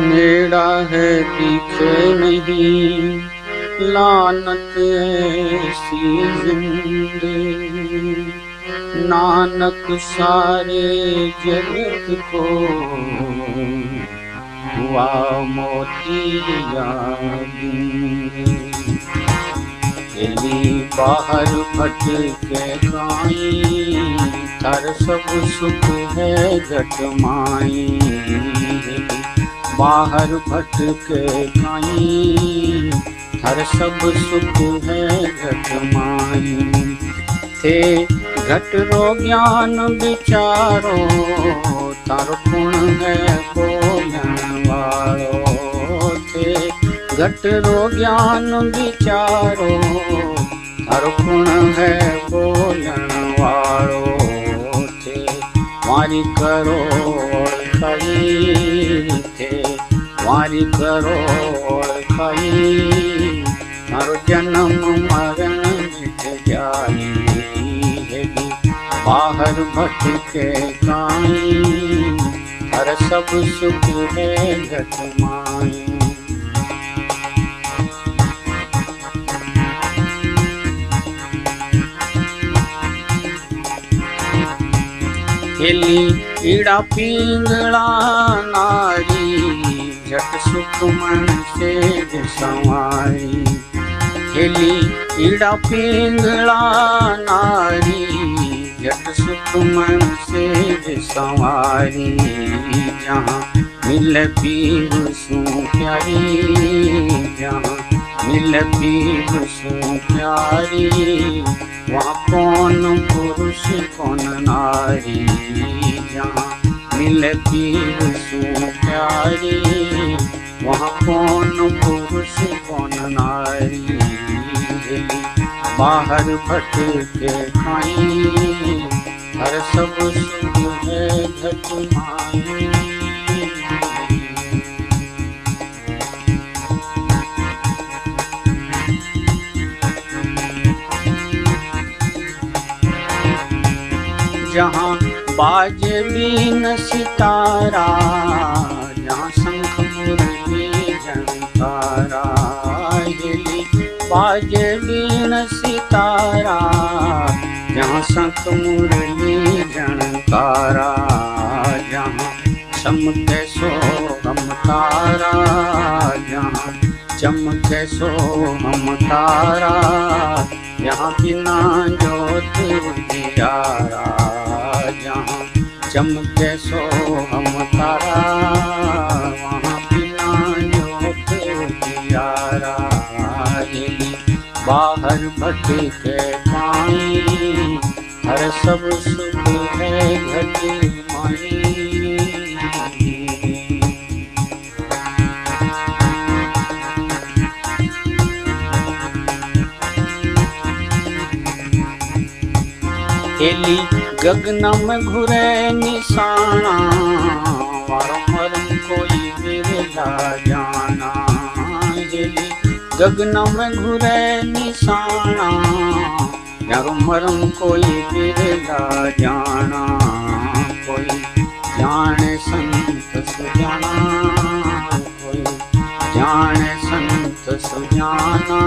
नेड़ा है दिखे नहीं, लानत ऐसी ज़िंदगी नानक सारे जगत को हुआ मोतिया दिली बाहर फट के गाई तर सब सुख है घट माई बाहर भट के गाई हर सब सुख है घट माई थे घट रो ज्ञान विचारो तार गुण है थे घट रो ज्ञान विचारो तार गुण है वालो थे कई थे मारी करो कई મારો જન્મ મરણ મિટ જાય बाहर भटके काई हर सब सुख है घट माई खेली ईड़ा पिंगला नारी झट सुख मन से संवारी खेली ईड़ा पिंगला नारी झट सुख मन से संवारी जहाँ मिल पीर सू प्यारी, जहाँ मिल पीर सू प्यारी, वहाँ कौन पुरुष कौन नारी, जहाँ मिल पीर सू प्यारी। वहाँ पुरुष, कौन नारी? बाहर खाई। हर सब सुख है जहाँ बाजे बीन सितारा जहाँ शंख मुरली हिली बाजे बीन सितारा जहाँ शंख मुरली झंकारा जहाँ चमके सो हम तारा जहाँ चमके सो हम तारा। यहाँ बिना जोत उजियारा चमके सो हम तारा वहाँ बिना जोत उजियारा बाहर भट के पाई हर सब सुख है घट माई खेली गगन में घुरे निशाना वारंवर कोई बिरला जाना। हेली गगन में घुरे निशाना यारो मरम कोई बिरला जाना। कोई जाने संत सुजाना, कोई जाने संत सुजाना।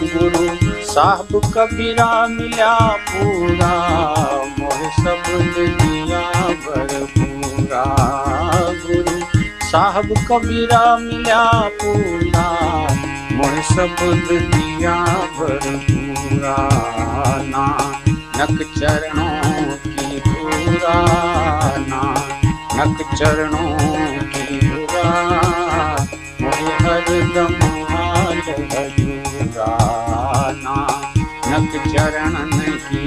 गुरु। साहब कबीरा मिला पूरा, मोह शब्द भर पूरा। गुरु, साहब कबीरा मिला पूरा, मोह शब्द दिया भरपूरा ना नक चरणों की पूरा ना नक चरणों नक चरणन की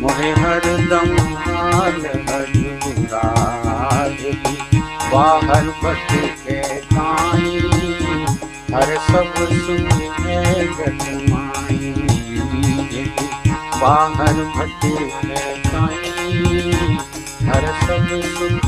मोहे हरदम हाल हजूरा बाहर बट के काई हर सब सुन गट बाहर भटे काई हर सब सुख